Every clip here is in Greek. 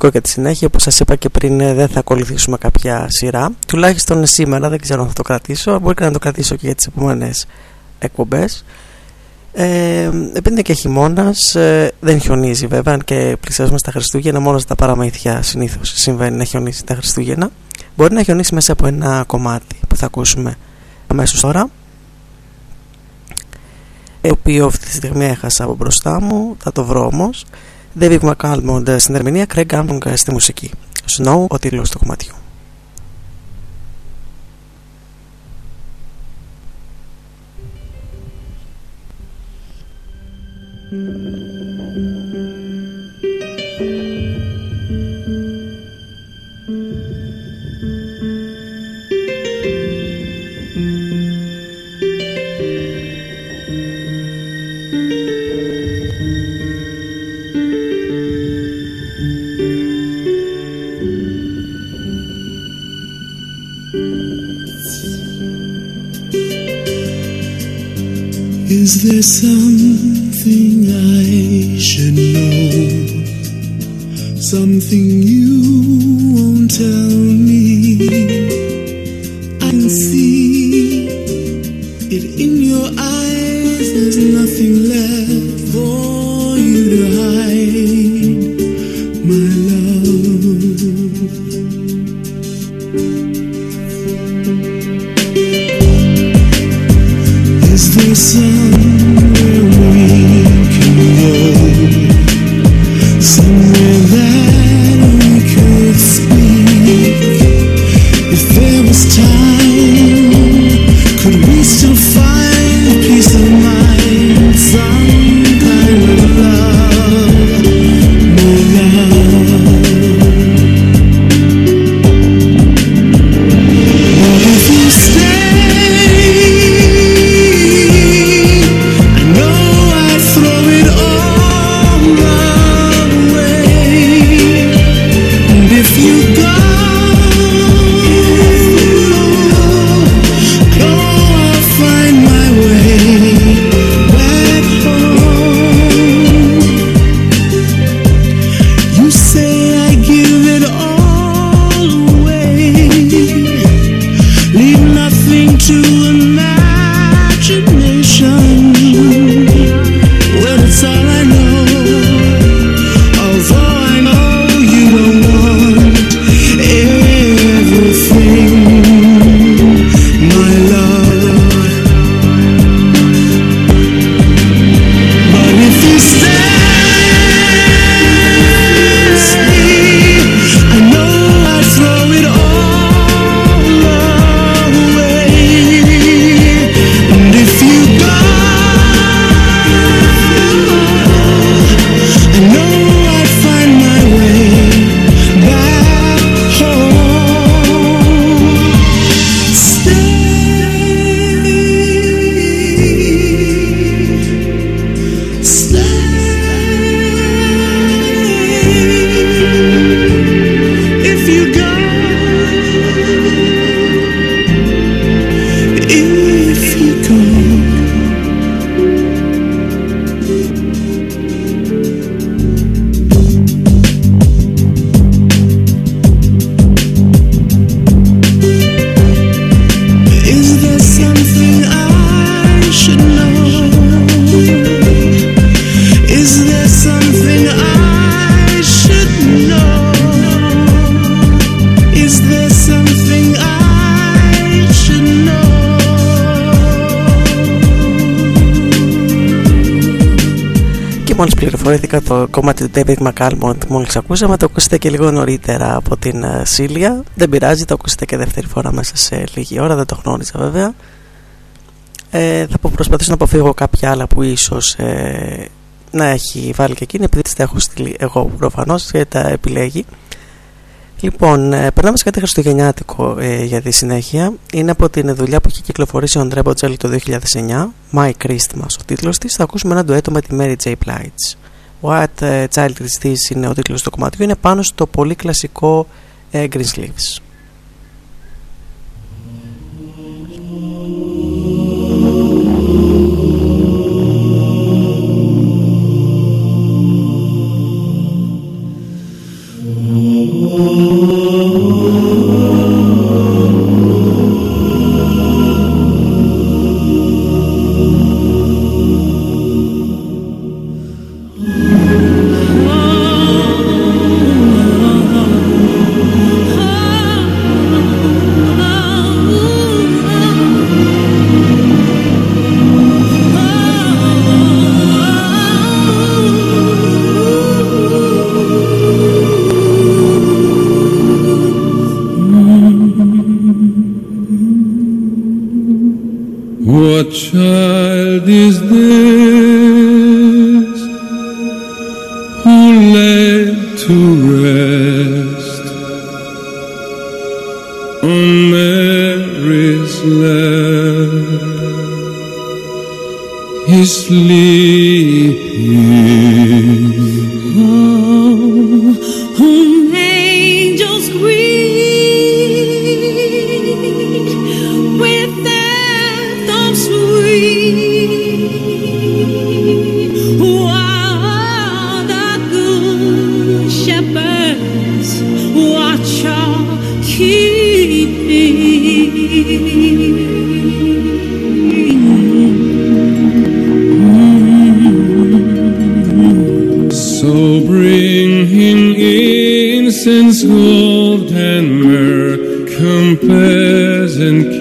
κάτι διαφορετικό για τη συνέχεια. Όπως σας είπα και πριν ε, δεν θα ακολουθήσουμε κάποια σειρά. Τουλάχιστον σήμερα δεν ξέρω αν θα το κρατήσω. Μπορεί και να το κρατήσω και για τις επόμενες εκπομπές. Ε, επειδή είναι και χειμώνας, ε, δεν χιονίζει βέβαια και πλησιάζουμε στα Χριστούγεννα μόνος στα παραμύθια συνήθως συμβαίνει να χιονίσει τα Χριστούγεννα. Μπορεί να χιονίσει μέσα από ένα κομμάτι που θα ακούσουμε αμέσως τώρα το οποίος αυτή τη στιγμή έχασα από μπροστά μου. Θα το βρω όμως. David McCalmont στην ερμηνεία Craig Armstrong στη μουσική. Snow ο τίτλος του κομματιού Is there something I should know? Something you won't tell me? I can see it in your eyes. There's nothing left for you to hide, 心。Κομμάτι του David McCalmont μόλις ακούσαμε το ακούσετε και λίγο νωρίτερα από την ε, Σίλια δεν πειράζει το ακούσετε και δεύτερη φορά μέσα σε λίγη ώρα δεν το γνώριζα βέβαια ε, θα προσπαθήσω να αποφύγω κάποια άλλα που ίσως ε, να έχει βάλει και εκείνη επειδή τις τα έχω στείλει εγώ προφανώς και τα επιλέγει Λοιπόν, ε, περνάμε σε κάτι χριστουγεννιάτικο ε, για τη συνέχεια. Είναι από την δουλειά που έχει κυκλοφορήσει ο Andrea Bocelli το 2009, My Christmas ο τίτλος της. Θα ακούσουμε ένα ντουέτο με τη Mary J. Blige. What Child Is This είναι ο τίτλος του κομματιού είναι πάνω στο πολύ κλασικό ε, Green Sleeves. Mm-hmm. is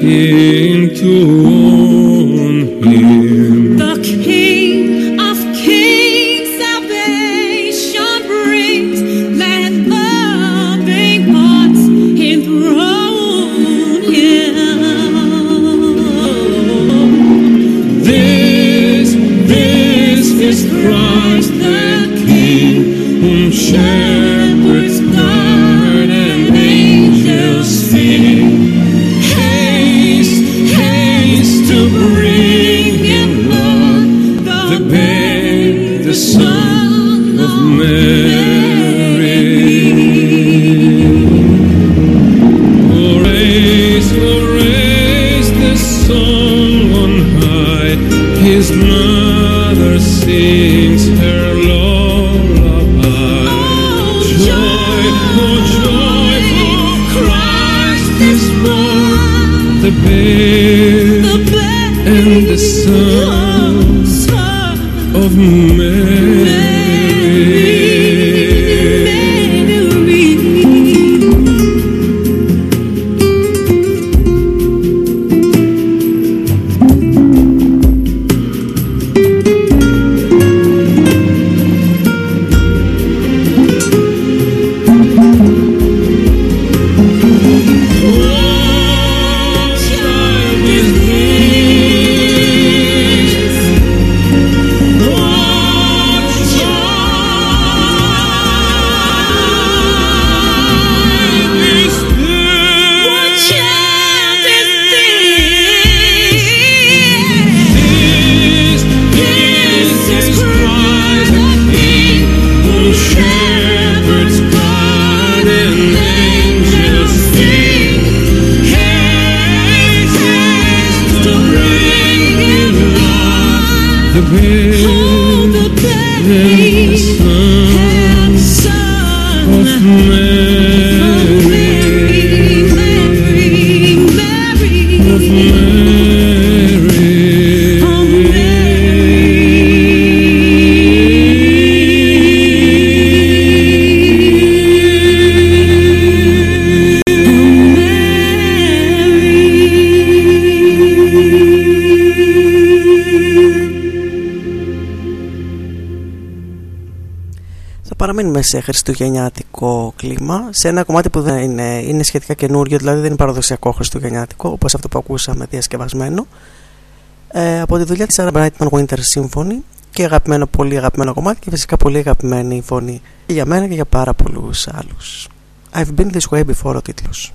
into σε χριστουγεννιάτικο κλίμα, σε ένα κομμάτι που δεν είναι, είναι σχετικά καινούριο, δηλαδή δεν είναι παραδοσιακό χριστουγεννιάτικο, όπως αυτό που ακούσαμε διασκευασμένο, ε, από τη δουλειά της Sarah Brightman Winter Symphony και αγαπημένο, πολύ αγαπημένο κομμάτι και φυσικά πολύ αγαπημένη φωνή για μένα και για πάρα πολλούς άλλους. I've been this way before ο τίτλος.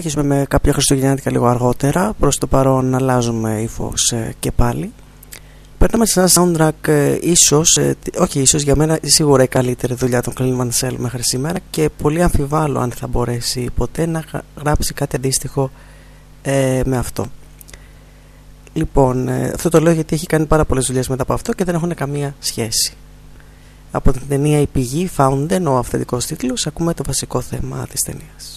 Συνεχίσουμε με κάποια χριστουγεννιάτικα λίγο αργότερα. Προς το παρόν αλλάζουμε ύφος ε, και πάλι. Παίρνουμε σε ένα soundtrack ε, ίσως, ε, όχι ίσως για μένα σίγουρα η καλύτερη δουλειά των Clean Mansell μέχρι σήμερα και πολύ αμφιβάλλω αν θα μπορέσει ποτέ να γράψει κάτι αντίστοιχο ε, με αυτό. Λοιπόν, ε, αυτό το λέω γιατί έχει κάνει πάρα πολλές δουλειές μετά από αυτό και δεν έχουν καμία σχέση. Από την ταινία «Η πηγή» Fountain, ο αυθεντικός τίτλος, ακούμε το βασικό θέμα της ταινίας.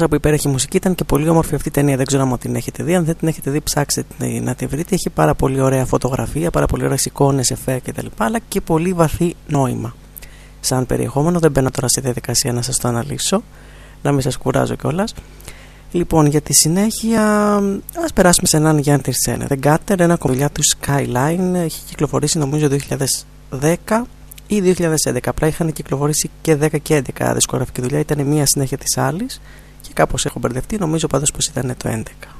Εκτός από υπέροχη μουσική, ήταν και πολύ όμορφη αυτή η ταινία. Δεν ξέρω αν την έχετε δει. Αν δεν την έχετε δει, ψάξτε να τη βρείτε. Έχει πάρα πολύ ωραία φωτογραφία, πάρα πολύ ωραίες εικόνες, εφέ κτλ. Αλλά και πολύ βαθύ νόημα. Σαν περιεχόμενο, δεν μπαίνω τώρα στη διαδικασία να σας το αναλύσω, να μην σας κουράζω κιόλας. Λοιπόν, για τη συνέχεια, ας περάσουμε σε έναν Γιάννη Τυρσένε. The Gutter, ένα κομμάτι του Skyline, έχει κυκλοφορήσει νομίζω 2010 ή 2011. Απλά είχαν κυκλοφορήσει και 10 και 11 δισκογραφική δουλειά, ήταν μία συνέχεια της άλλης και κάπως έχω μπερδευτεί. Νομίζω πάντως πως ήταν το 11.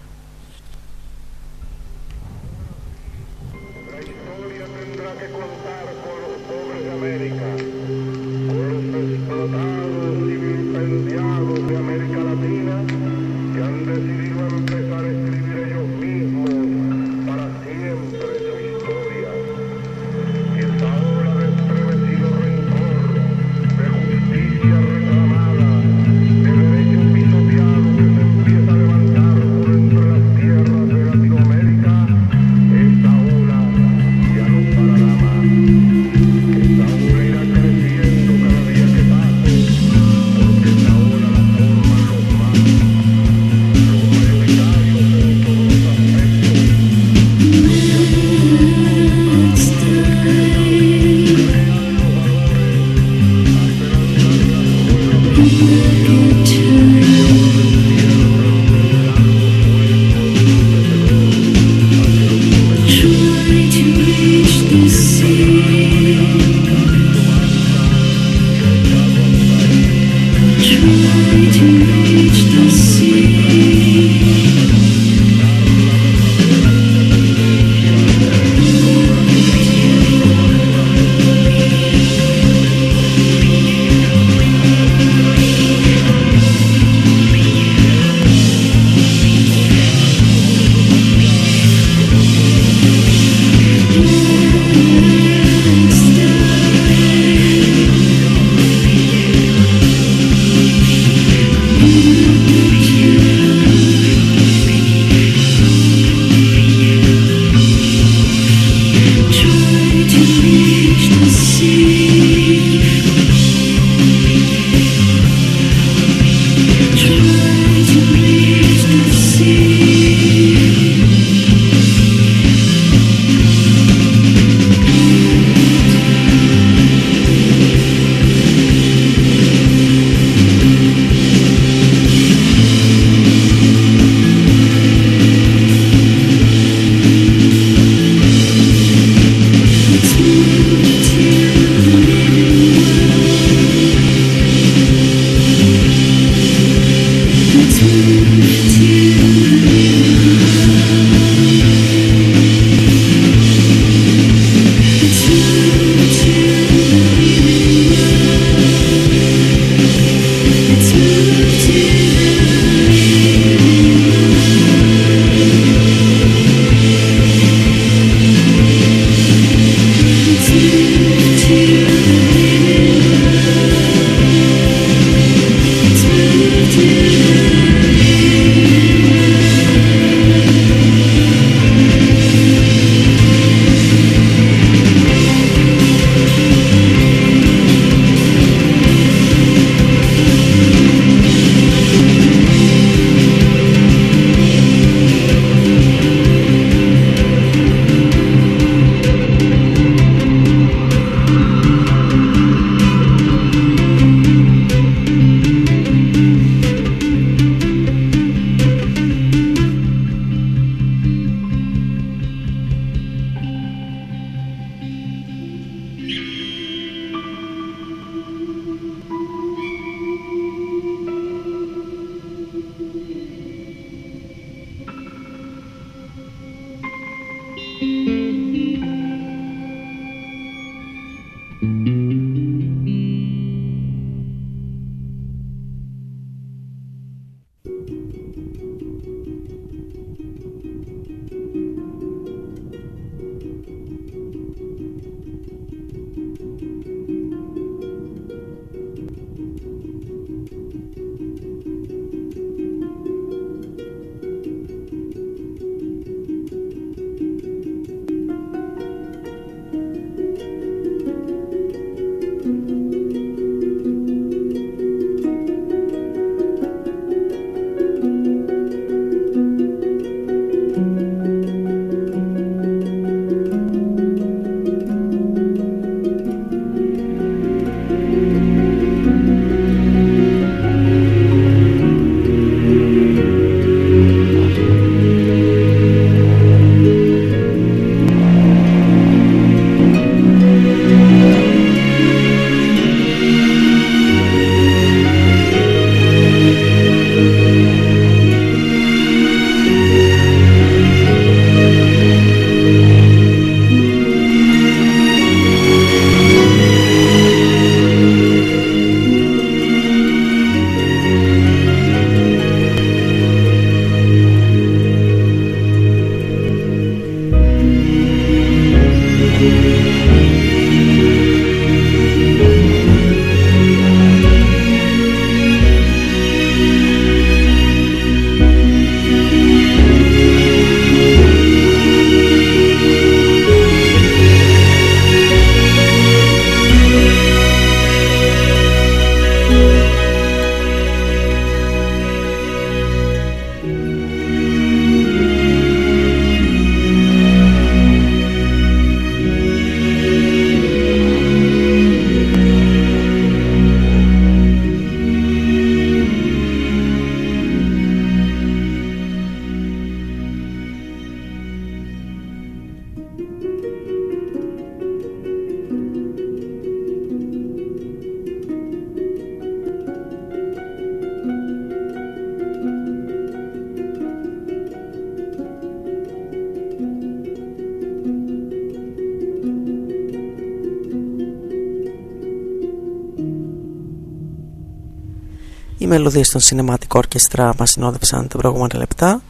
Μελωδίες των Cinematic Orchestra μας συνόδευσαν τα προηγούμενα λεπτά.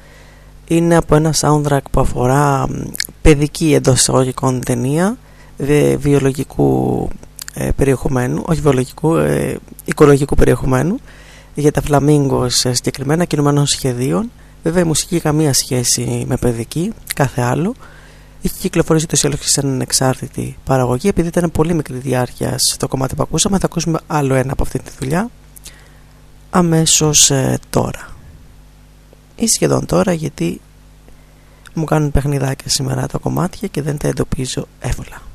Είναι από ένα soundtrack που αφορά παιδική εντός εισαγωγικών ταινία βιολογικού ε, περιεχομένου, όχι βιολογικού, ε, οικολογικού περιεχομένου για τα φλαμίγκος ε, συγκεκριμένα κινουμένων σχεδίων. Βέβαια η μουσική καμία σχέση με παιδική, κάθε άλλο. Είχε κυκλοφορήσει το ή σε ανεξάρτητη παραγωγή. Επειδή ήταν πολύ μικρή διάρκεια στο κομμάτι που ακούσαμε θα ακούσουμε άλλο ένα από αυτή τη δουλειά αμέσως ε, τώρα. Ή σχεδόν τώρα γιατί μου κάνουν παιχνιδάκια σήμερα τα κομμάτια και δεν τα εντοπίζω εύκολα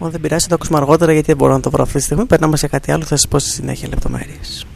Μόνο δεν πειράζει, θα το ακούσουμε αργότερα γιατί δεν μπορώ να το βρω αυτή τη στιγμή. Περνάμε σε κάτι άλλο, θα σας πω στη συνέχεια λεπτομέρειες.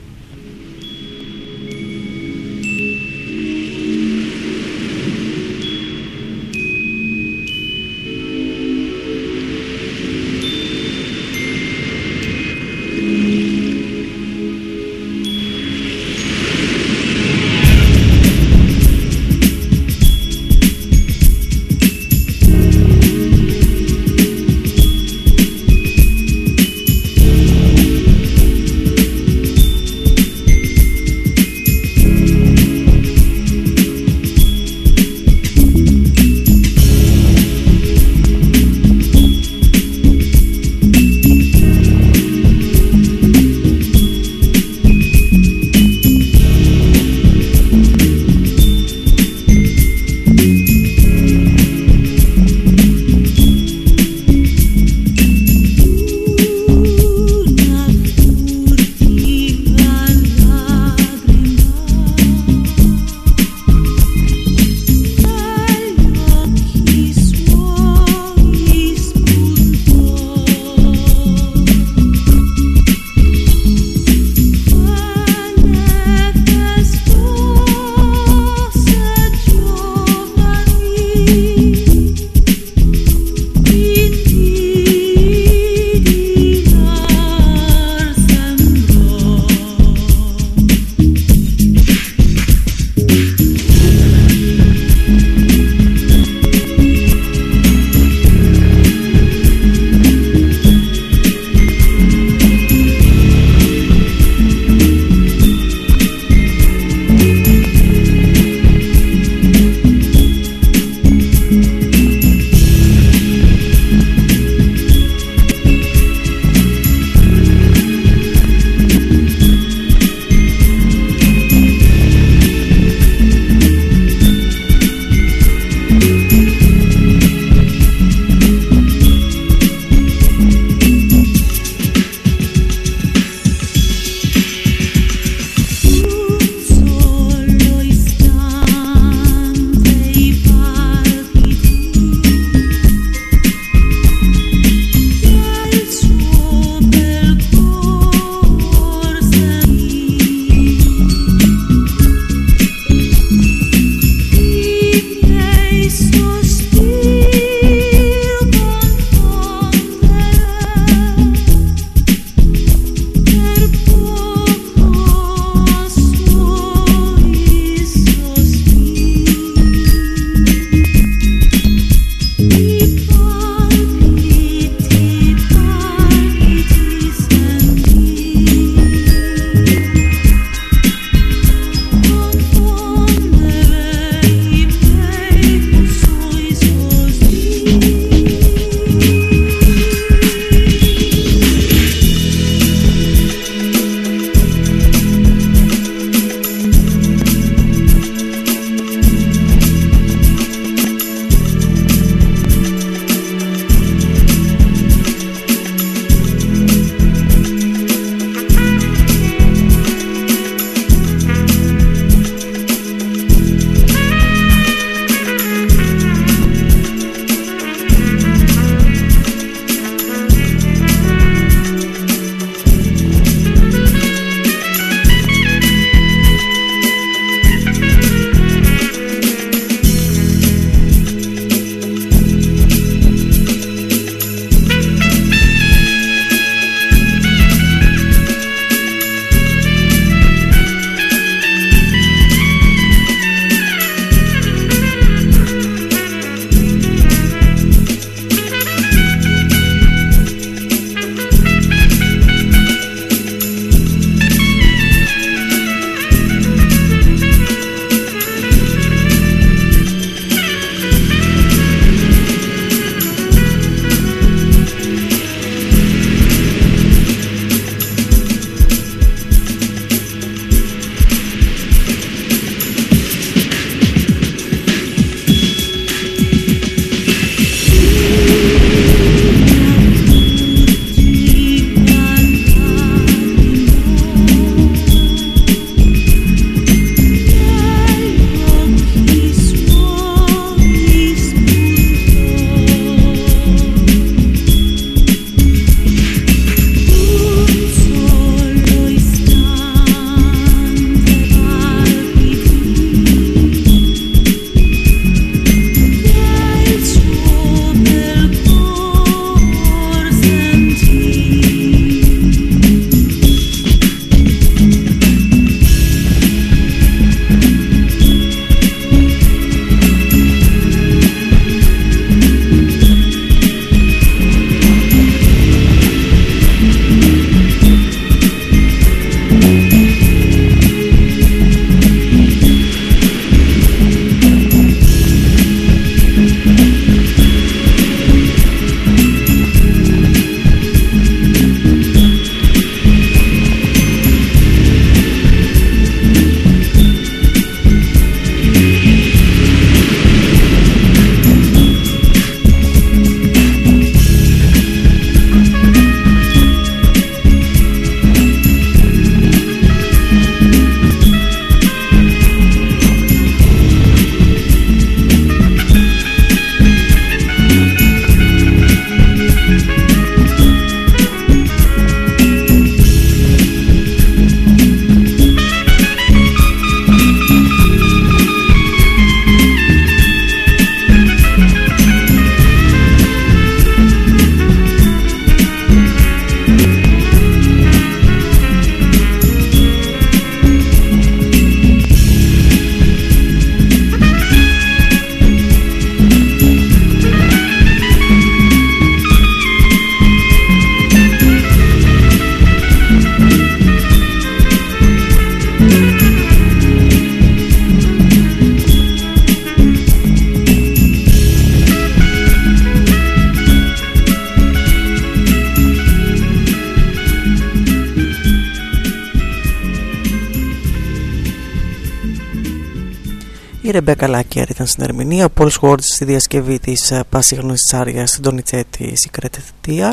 Ρεμπέκα Λάκερ ήταν στην ερμηνεία, ο Πολ Σουόρτ στη διασκευή της ε, πασίγνωση Άριας στην Τονιτσέτη Secret TR.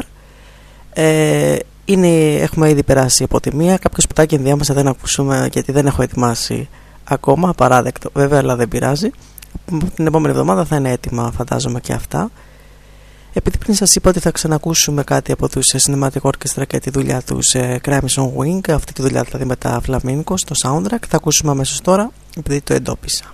Ε, είναι, έχουμε ήδη περάσει από τη μία. Κάποιος σπιτάκι ενδιάμεσα δεν ακούσουμε γιατί δεν έχω ετοιμάσει ακόμα. Απαράδεκτο βέβαια, αλλά δεν πειράζει. Την επόμενη εβδομάδα θα είναι έτοιμα, φαντάζομαι και αυτά. Επειδή πριν σας είπα ότι θα ξανακούσουμε κάτι από τους Cinematic Orchestra και τη δουλειά τους σε Crimson Wing, αυτή τη δουλειά δηλαδή με τα Flamingo στο soundtrack, θα ακούσουμε αμέσως τώρα επειδή το εντόπισα.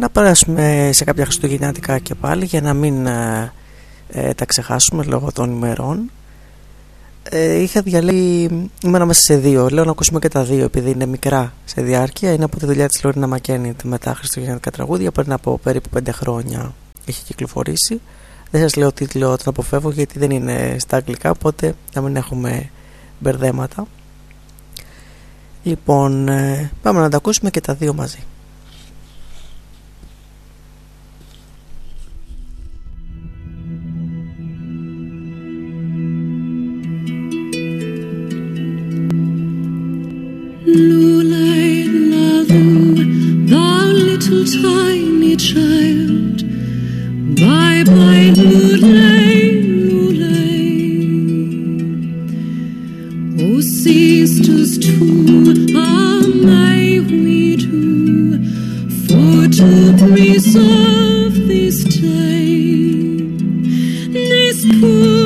Να περάσουμε σε κάποια χριστουγεννιάτικα και πάλι για να μην ε, ε, τα ξεχάσουμε λόγω των ημερών. Ε, είχα διαλέγει, ήμουν μέσα σε δύο. Λέω να ακούσουμε και τα δύο επειδή είναι μικρά σε διάρκεια. Είναι από τη δουλειά της Λόρινα Μακένιτ με τα χριστουγεννιάτικα τραγούδια. Πριν από περίπου πέντε χρόνια έχει κυκλοφορήσει. Δεν σας λέω τίτλο, τον αποφεύγω γιατί δεν είναι στα αγγλικά, οπότε να μην έχουμε μπερδέματα. Λοιπόν, ε, πάμε να τα ακούσουμε και τα δύο μαζί. Lalu, thou little tiny child. Bye bye, Lulay, Lulay. O sisters too, are my widow, for to preserve this day. This poor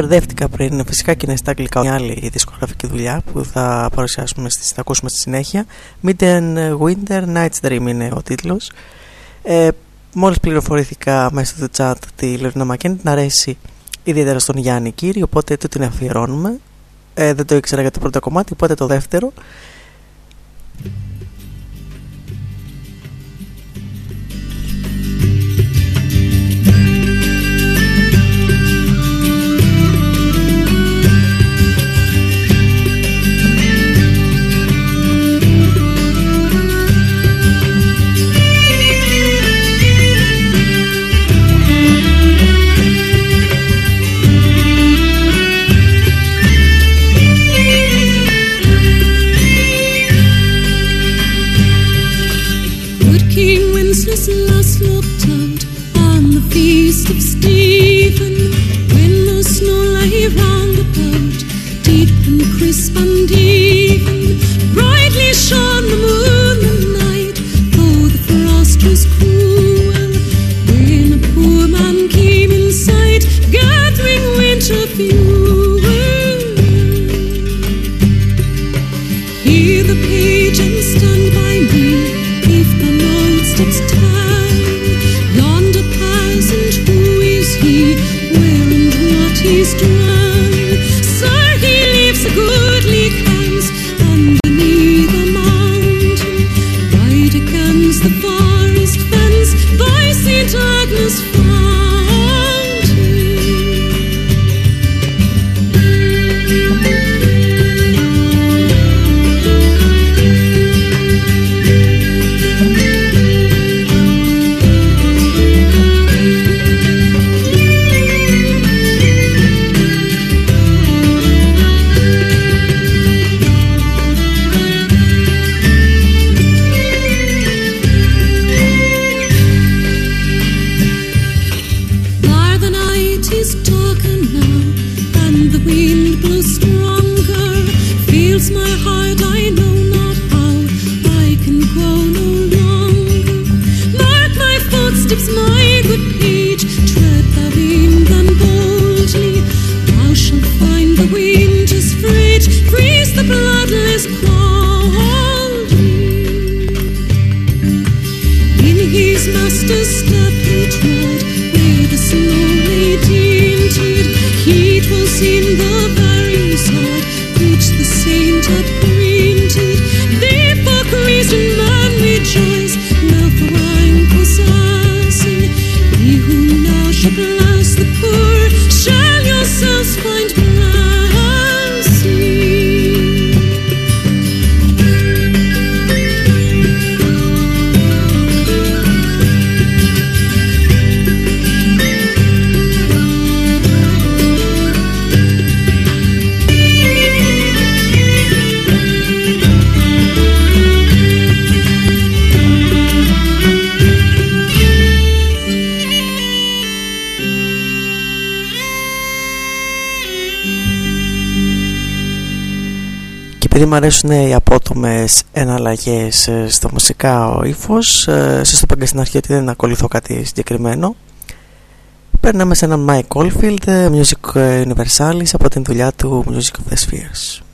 μπερδεύτηκα πριν, φυσικά και είναι στα αγγλικά μια άλλη δισκογραφική δουλειά που θα παρουσιάσουμε, θα ακούσουμε στη συνέχεια. Midden Winter Night's Dream είναι ο τίτλος. Ε, μόλις πληροφορήθηκα μέσα στο chat ότι η Λεωρίνα Μακένη την αρέσει ιδιαίτερα στον Γιάννη Κύρι, οπότε το την αφιερώνουμε. Ε, δεν το ήξερα για το πρώτο κομμάτι, οπότε το δεύτερο. Μου αρέσουν οι απότομες εναλλαγές ε, στο μουσικά ύφος. Ε, σας το είπα και στην αρχή ότι δεν ακολουθώ κάτι συγκεκριμένο. Περνάμε σε έναν Mike Oldfield, ε, Music Universalis από την δουλειά του Music of the Spheres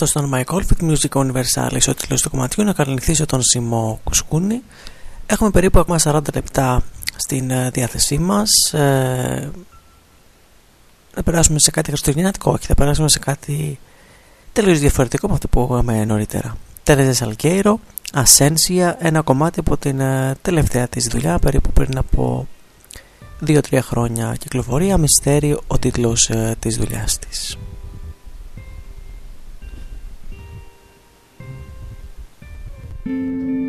Λοιπόν, αυτός ήταν My Colfit Music Universalis, ο τίτλο του κομματιού, να καληνυχθήσω τον Σιμό Κουσκούνη. Έχουμε περίπου ακόμα 40 λεπτά στην uh, διάθεσή μας. Ε, να περάσουμε σε κάτι χριστουγεννιάτικο, όχι, θα περάσουμε σε κάτι τελείως διαφορετικό από αυτό που είχαμε νωρίτερα. Τέρεζε Σαλκέιρο, Ασένσια, ένα κομμάτι από την uh, τελευταία της δουλειά, περίπου πριν από 2-3 χρόνια κυκλοφορία. Μυστέριο ο τίτλος uh, της δουλειάς της. Música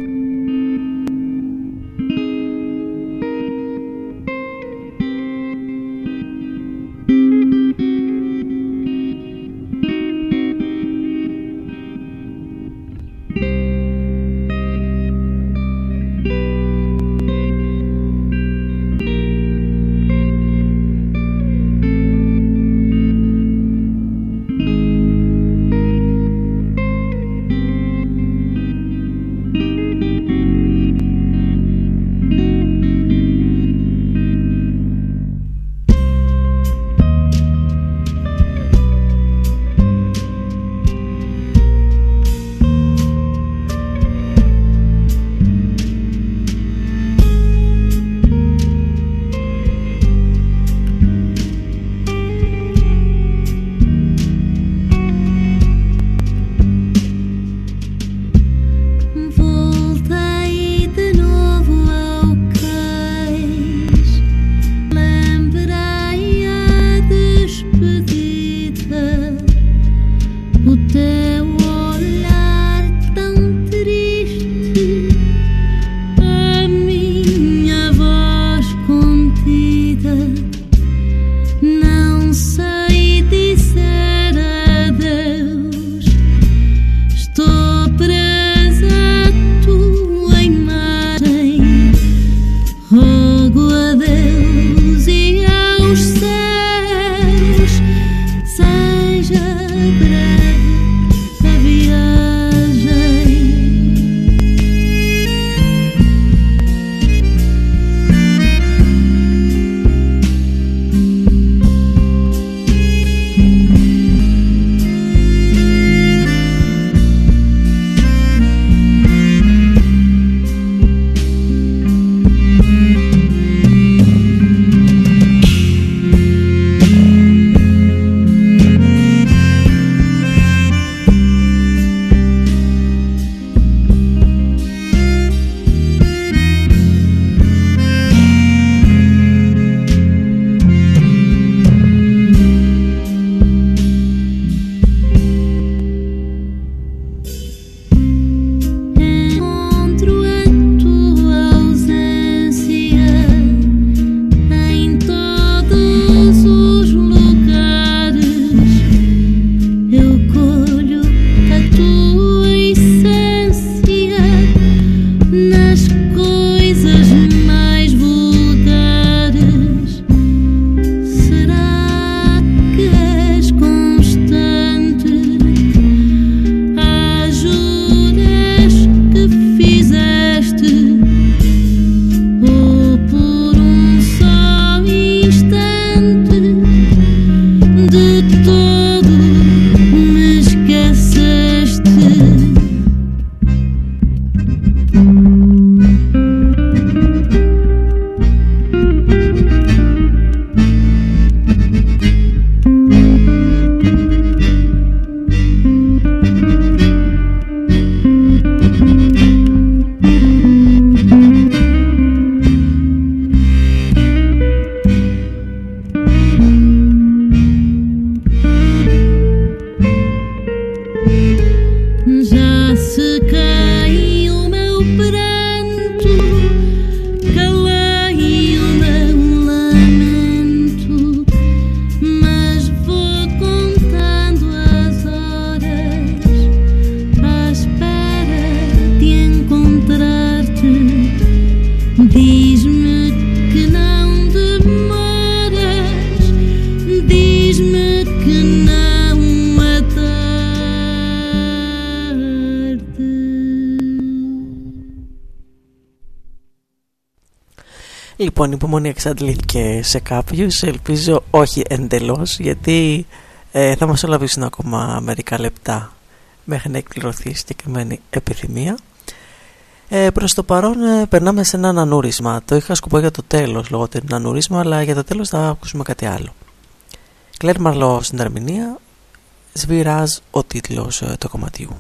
Λοιπόν, η υπομονή εξαντλήθηκε σε κάποιους, ελπίζω όχι εντελώς, γιατί ε, θα μας ολαβήσουν ακόμα μερικά λεπτά μέχρι να εκπληρωθεί η συγκεκριμένη επιθυμία. Ε, προς το παρόν ε, περνάμε σε ένα ανανούρισμα. Το είχα σκοπό για το τέλος λόγω του ανανούρισμα, αλλά για το τέλος θα ακούσουμε κάτι άλλο. Κλέρ Μαρλό στην ερμηνεία, σβηράζ ο τίτλος ε, του κομματιού.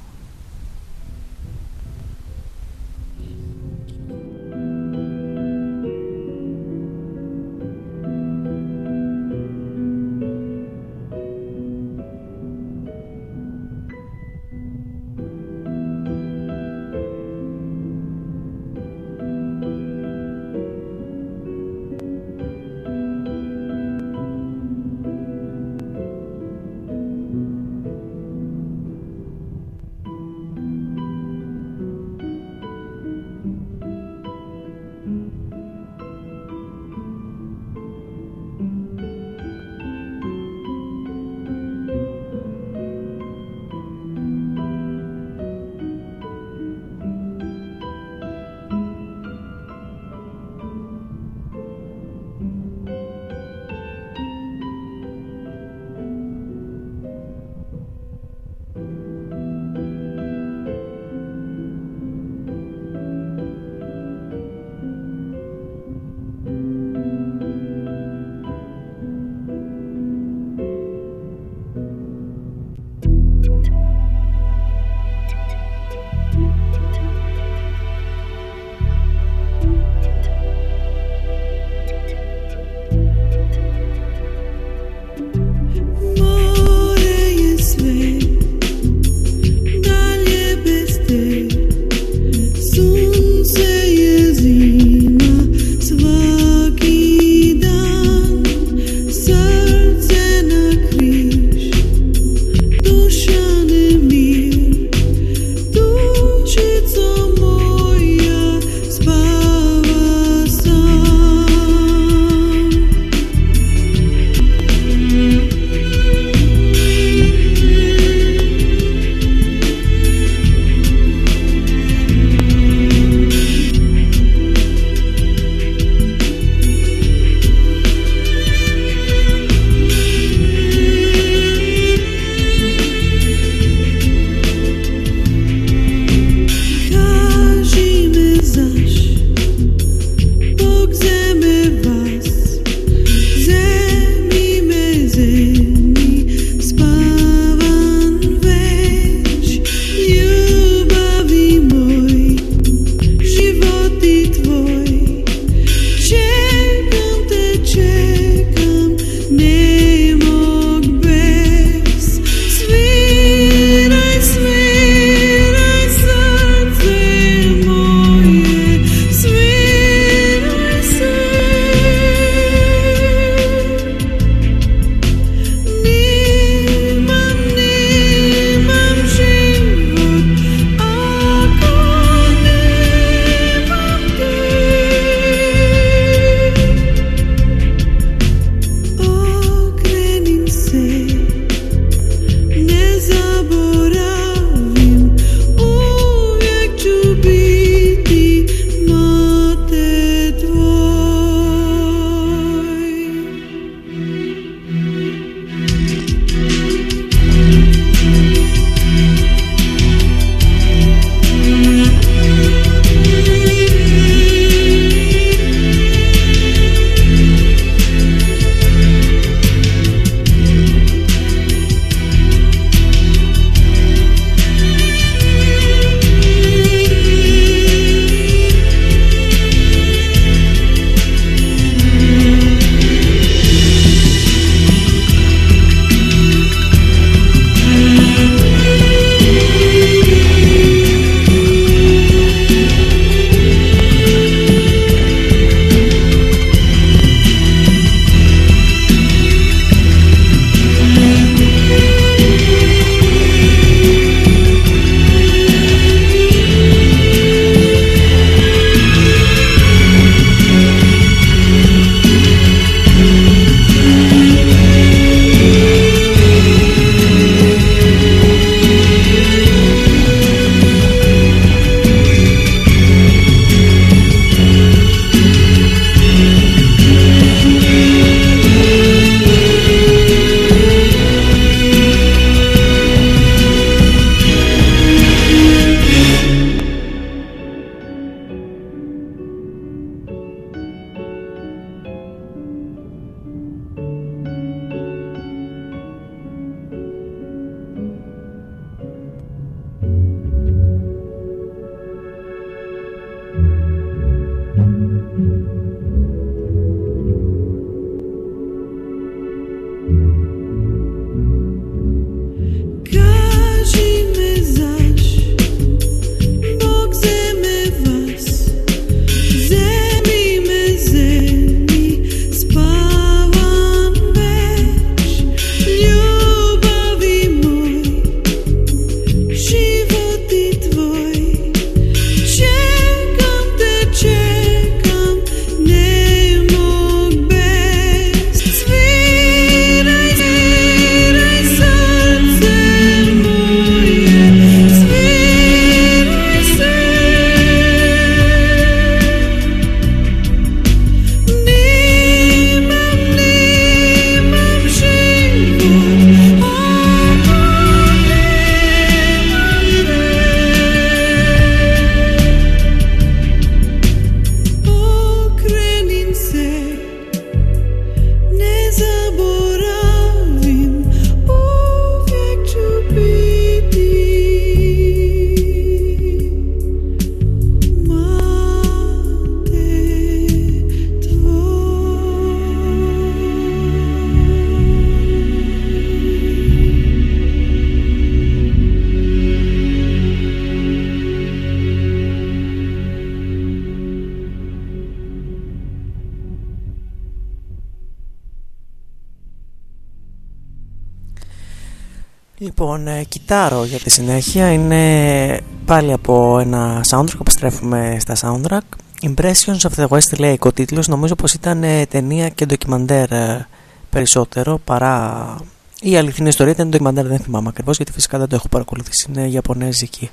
Λοιπόν, ε, κοιτάρω για τη συνέχεια. Είναι πάλι από ένα soundtrack, επιστρέφουμε στα soundtrack. Impressions of the West λέει ο τίτλος. Νομίζω πως ήταν ε, ταινία και ντοκιμαντέρ ε, περισσότερο παρά... Η αληθινή ιστορία ήταν ντοκιμαντέρ, δεν θυμάμαι ακριβώς γιατί φυσικά δεν το έχω παρακολουθήσει. Είναι ιαπωνέζικη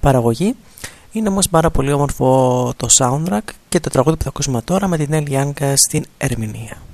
παραγωγή. Είναι όμως πάρα πολύ όμορφο το soundtrack και το τραγούδι που θα ακούσουμε τώρα με την Ellie Young στην ερμηνεία.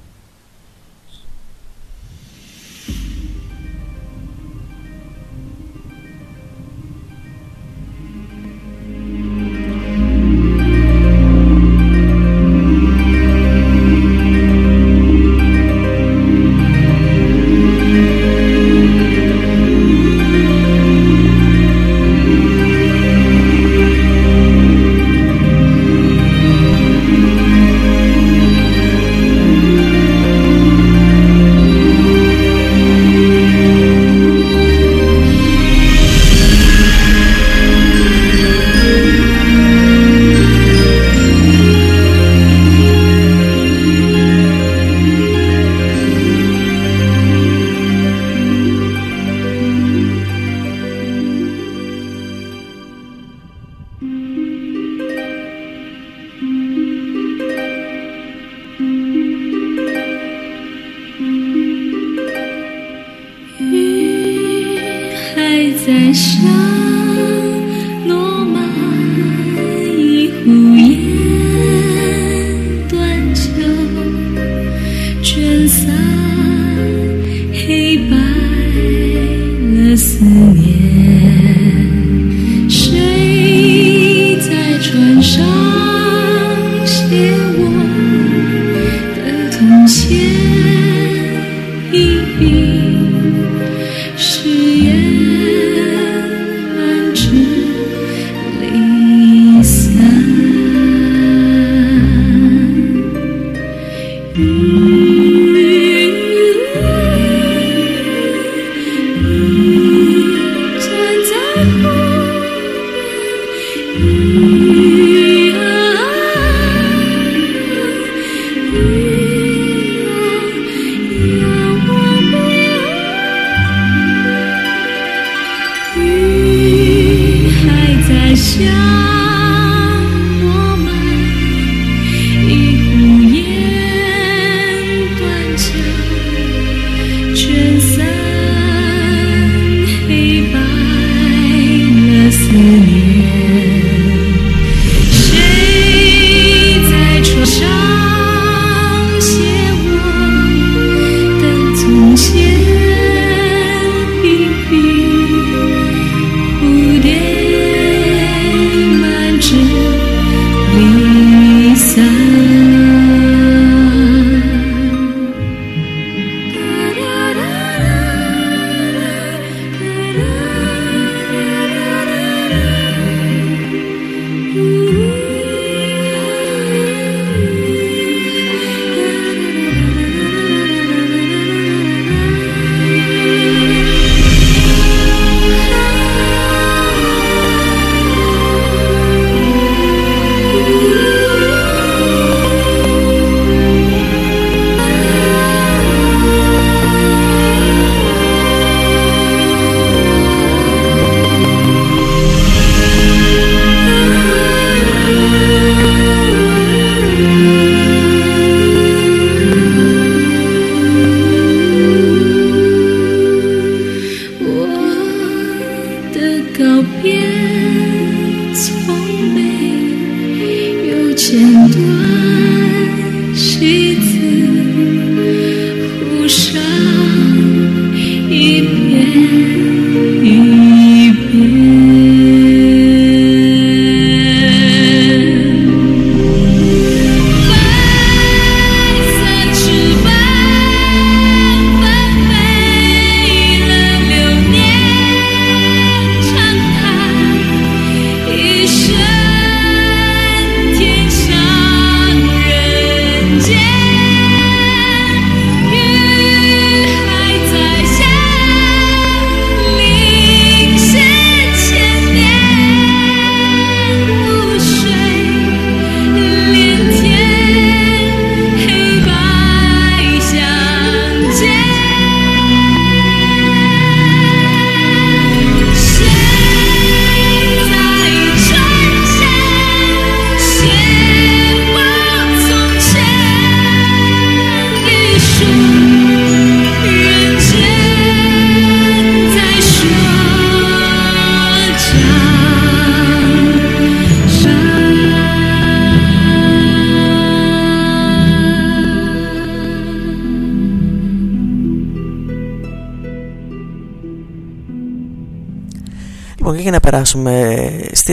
在想。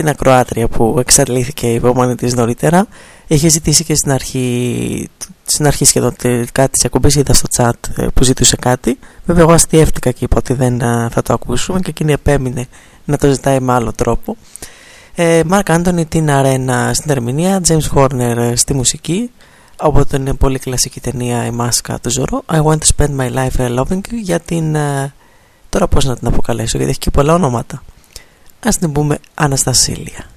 Στην ακροάτρια που εξαντλήθηκε η επόμενη της νωρίτερα, είχε ζητήσει και στην αρχή, στην αρχή σχεδόν κάτι της εκπομπής, είδα στο chat ε, που ζητούσε κάτι. Βέβαια, εγώ αστείευτηκα και είπα ότι δεν ε, θα το ακούσουμε και εκείνη επέμεινε να το ζητάει με άλλο τρόπο. Μάρκ Άντωνι την αρένα στην ερμηνεία, James Horner ε, στη μουσική, από την πολύ κλασική ταινία «Η μάσκα του Ζωρό» I want to spend my life loving you για την... Τώρα πώς να την αποκαλέσω γιατί έχει και πολλά ονόματα. Ας την πούμε Αναστασίλια.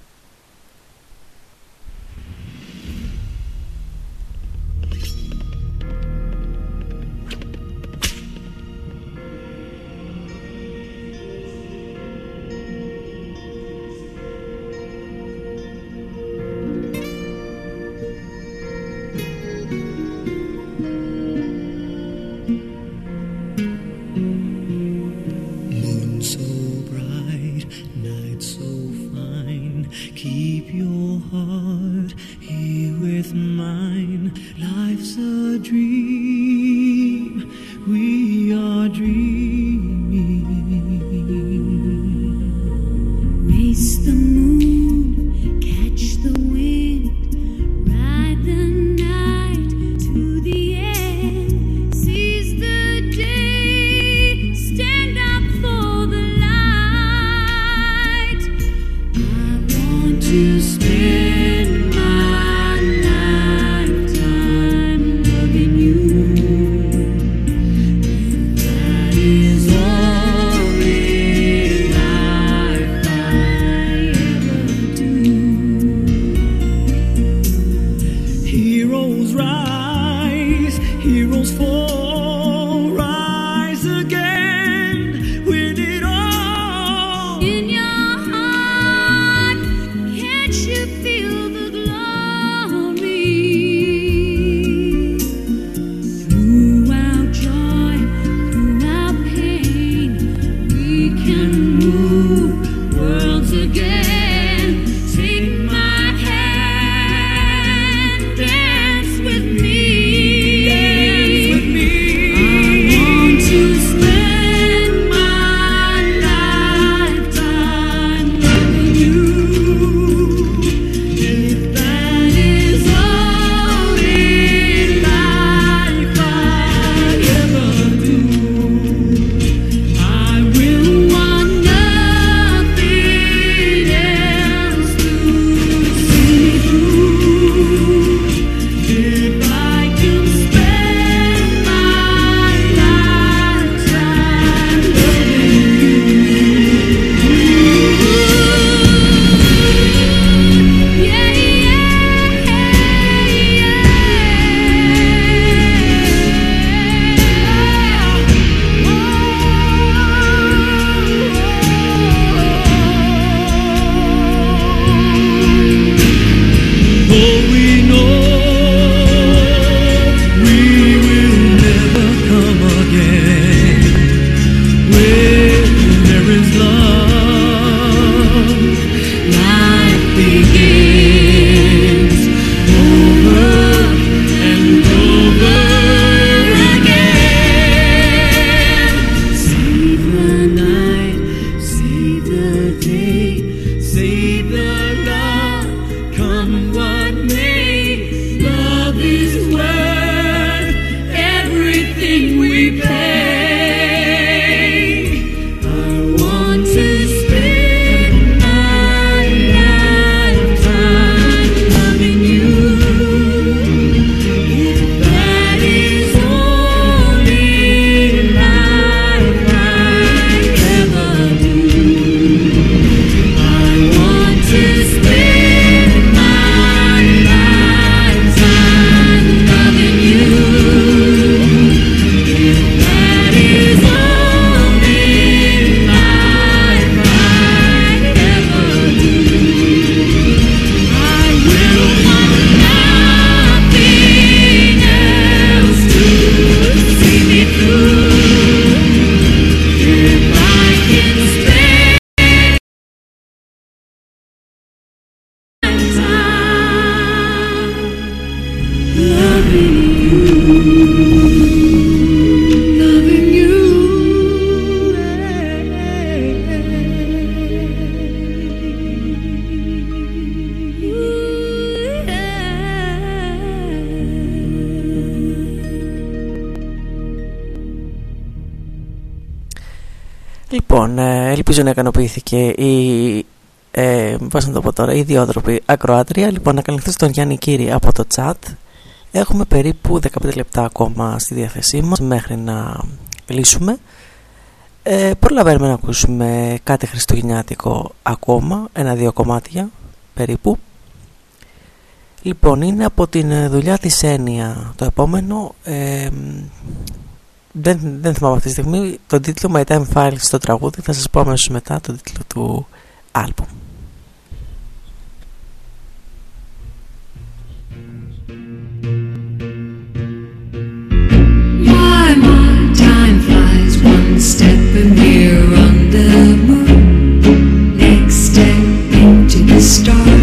Ικανοποιήθηκε η ε, πώς να το πω τώρα, ιδιότροπη ακροάτρια. Λοιπόν, να καλυφθεί στον Γιάννη Κύρι από το chat. Έχουμε περίπου 15 λεπτά ακόμα στη διάθεσή μας μέχρι να λύσουμε. Ε, προλαβαίνουμε να ακούσουμε κάτι χριστουγεννιάτικο ακόμα, ένα-δύο κομμάτια περίπου. Λοιπόν, είναι από την δουλειά της Έννοια το επόμενο. Ε, δεν, δεν θυμάμαι αυτή τη στιγμή τον τίτλο My Time Files στο τραγούδι. Θα σας πω αμέσως μετά τον τίτλο του άλμπουμ. One step and we're on the moon. Next step into the stars.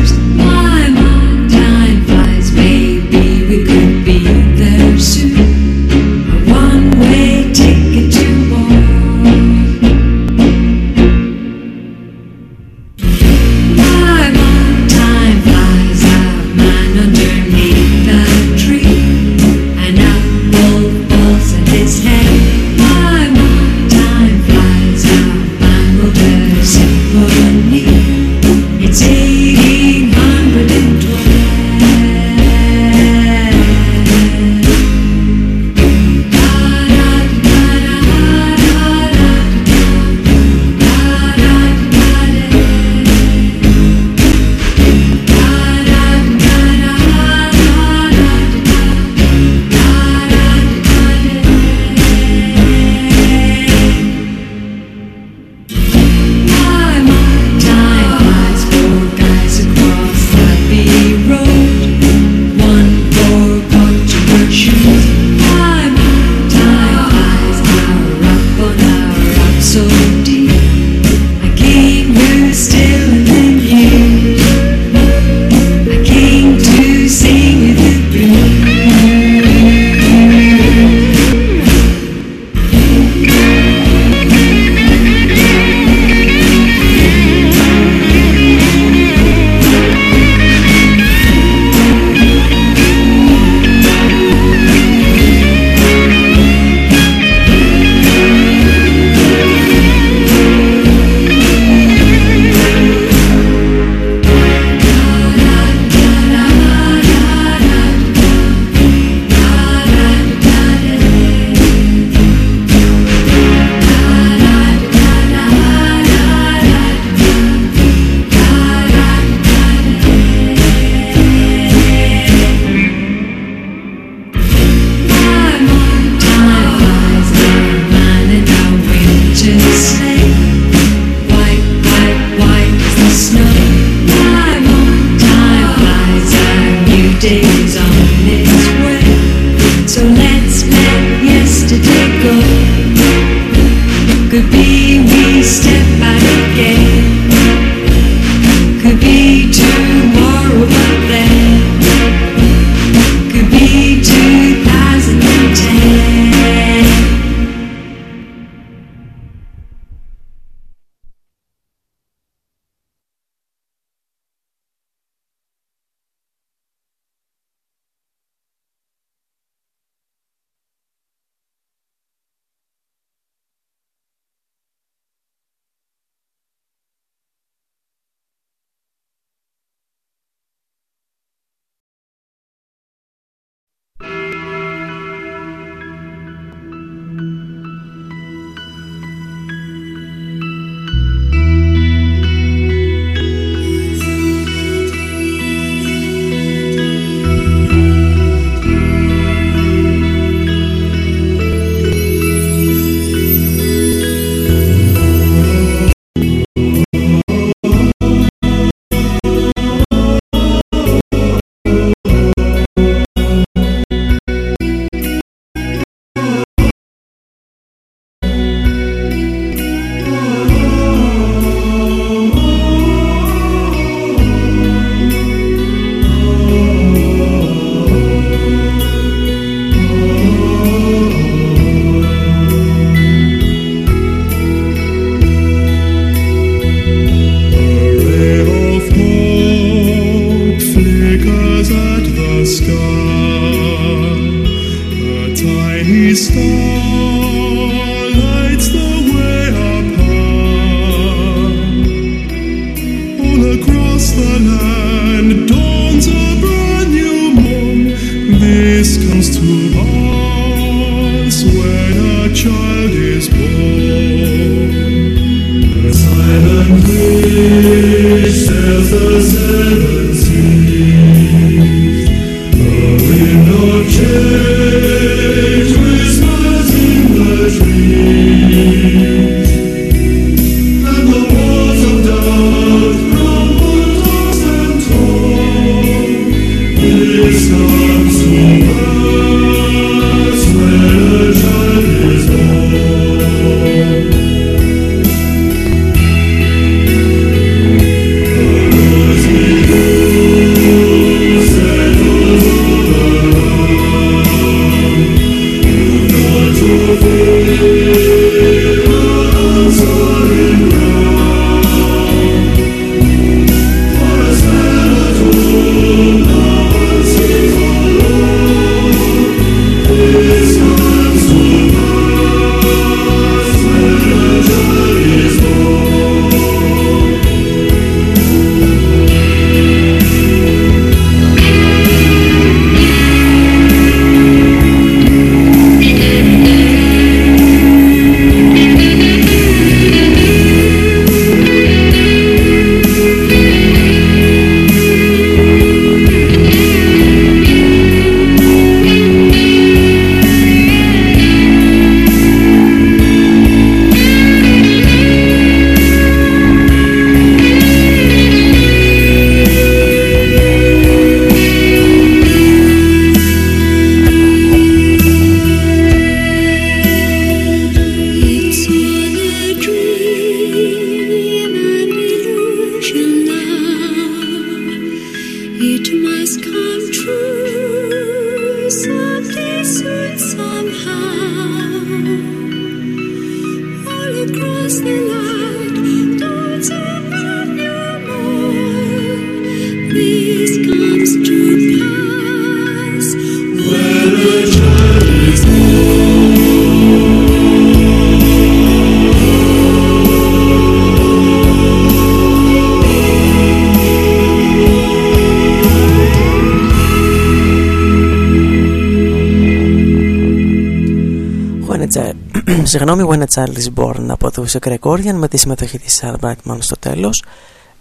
Συγγνώμη, When a Child is Born από του Gregorian με τη συμμετοχή της Sarah Brightman στο τέλος.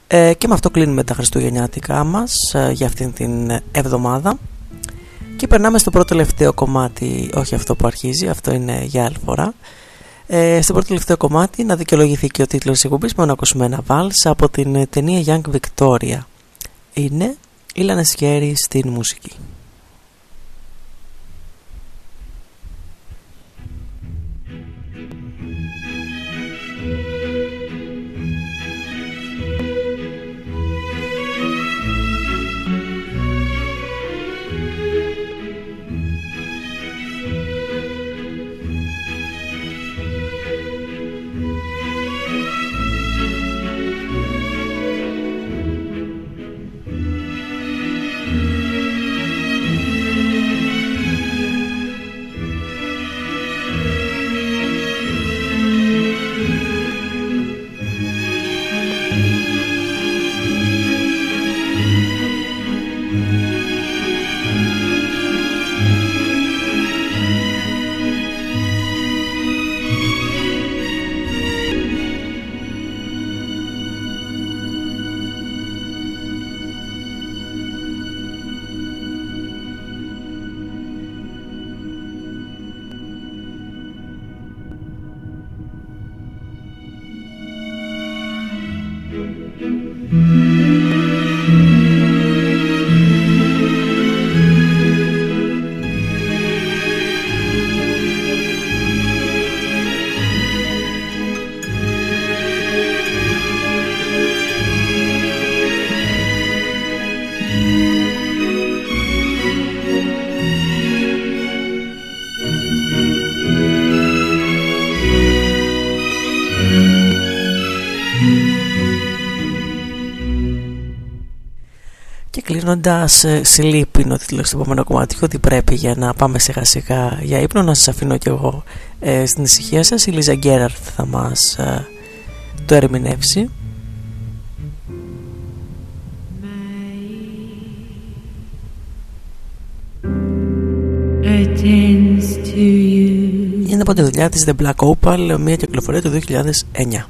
Ε, και με αυτό κλείνουμε τα χριστουγεννιάτικά μας ε, για αυτήν την εβδομάδα. Και περνάμε στο πρώτο τελευταίο κομμάτι, όχι αυτό που αρχίζει, αυτό είναι για άλλη φορά. Ε, στο πρώτο τελευταίο κομμάτι να δικαιολογηθεί και ο τίτλος της εκπομπής με να ακούσουμε ένα βάλς από την ε, ταινία Young Victoria. Είναι η Λανεσιέρη στην μουσική Και κλείνοντας, Sleep είναι ο τίτλο του επόμενου κομμάτι. Ότι πρέπει για να πάμε σιγά σιγά για ύπνο, να σας αφήνω κι εγώ ε, στην ησυχία σας. Η Λίζα Γκέραρτ θα μας ε, το ερμηνεύσει. attends to you Είναι από τη δουλειά της The Black Opal, μια κυκλοφορία του 2009.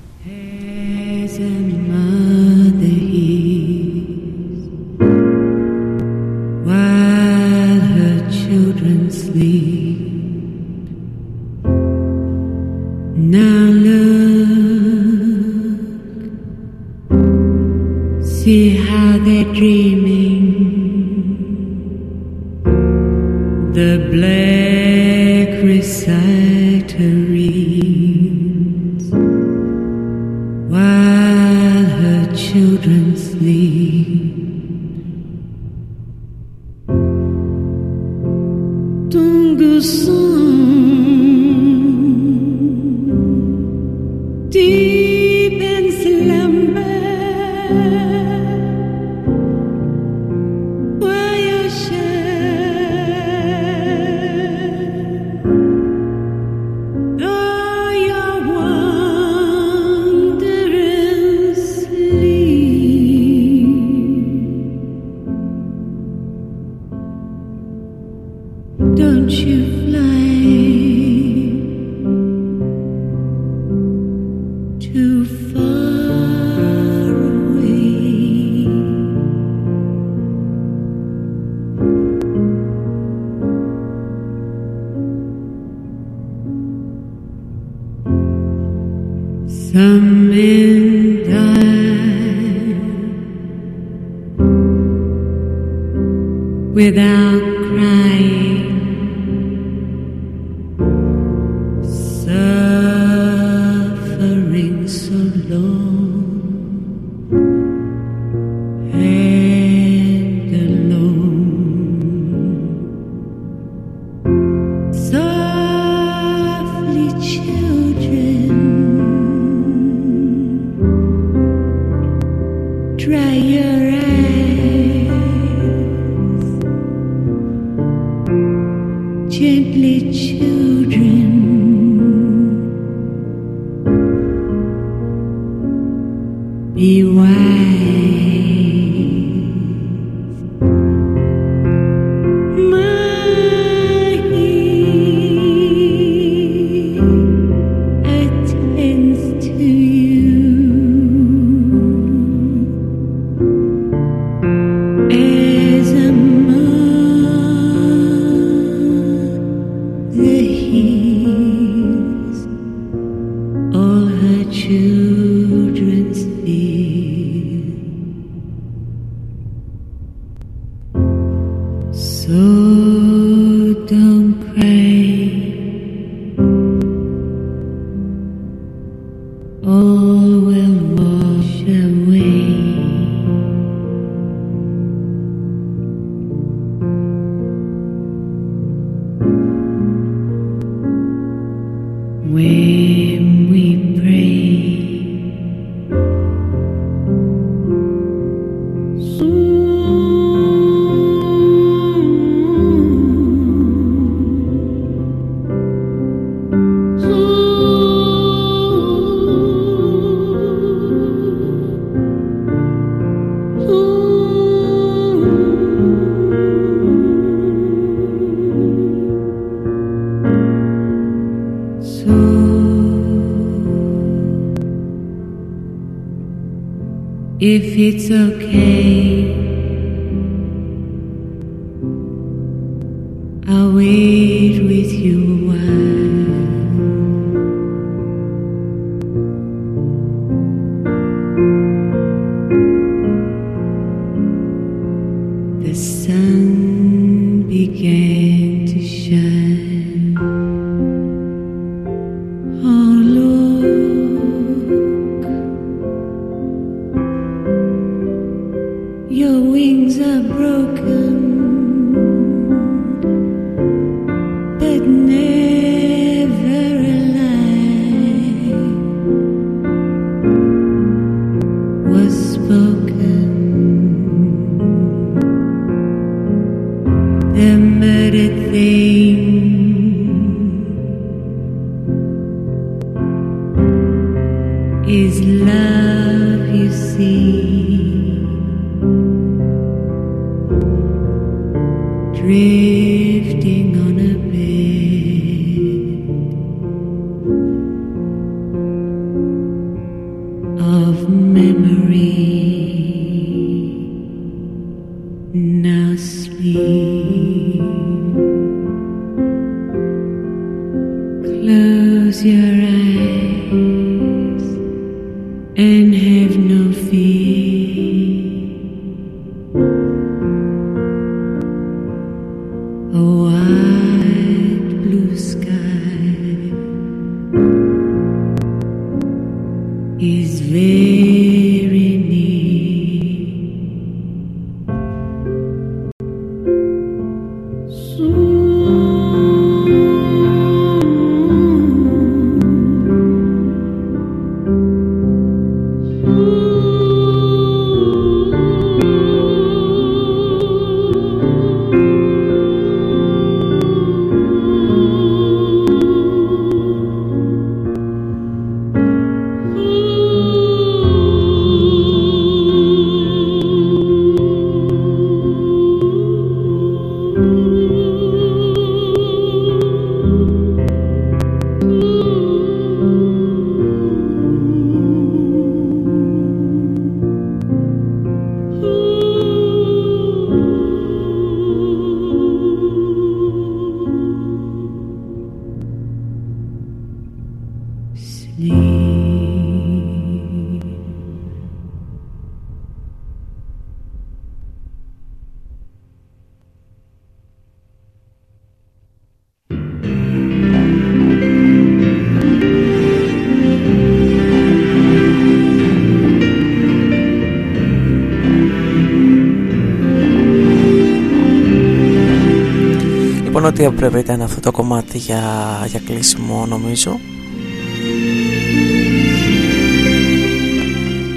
Πρέπει να ήταν αυτό το κομμάτι για, για κλείσιμο νομίζω.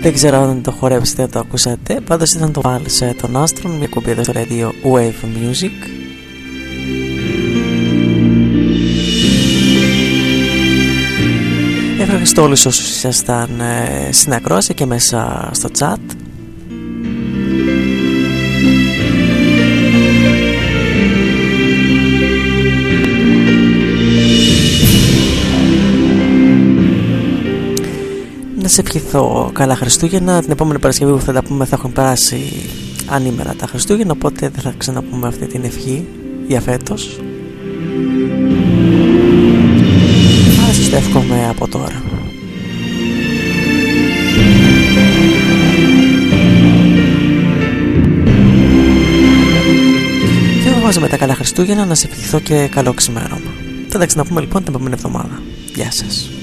Δεν ξέρω αν το χορέψετε, αν το ακούσατε. Πάντως ήταν το βάλεις των άστρων Μια κουμπή εδώ στο radio Wave Music. Ευχαριστώ όλους όσους ήσασταν ε, στην ακρόαση και μέσα στο chat. Σε ευχηθώ καλά Χριστούγεννα. Την επόμενη Παρασκευή που θα τα πούμε θα έχουν περάσει ανήμερα τα Χριστούγεννα, οπότε δεν θα ξαναπούμε αυτή την ευχή για φέτος. Αλλά σας το εύχομαι από τώρα. Και εγώ με τα καλά Χριστούγεννα να σε ευχηθώ και καλό ξημέρωμα. Θα τα ξαναπούμε λοιπόν την επόμενη εβδομάδα. Γεια σας.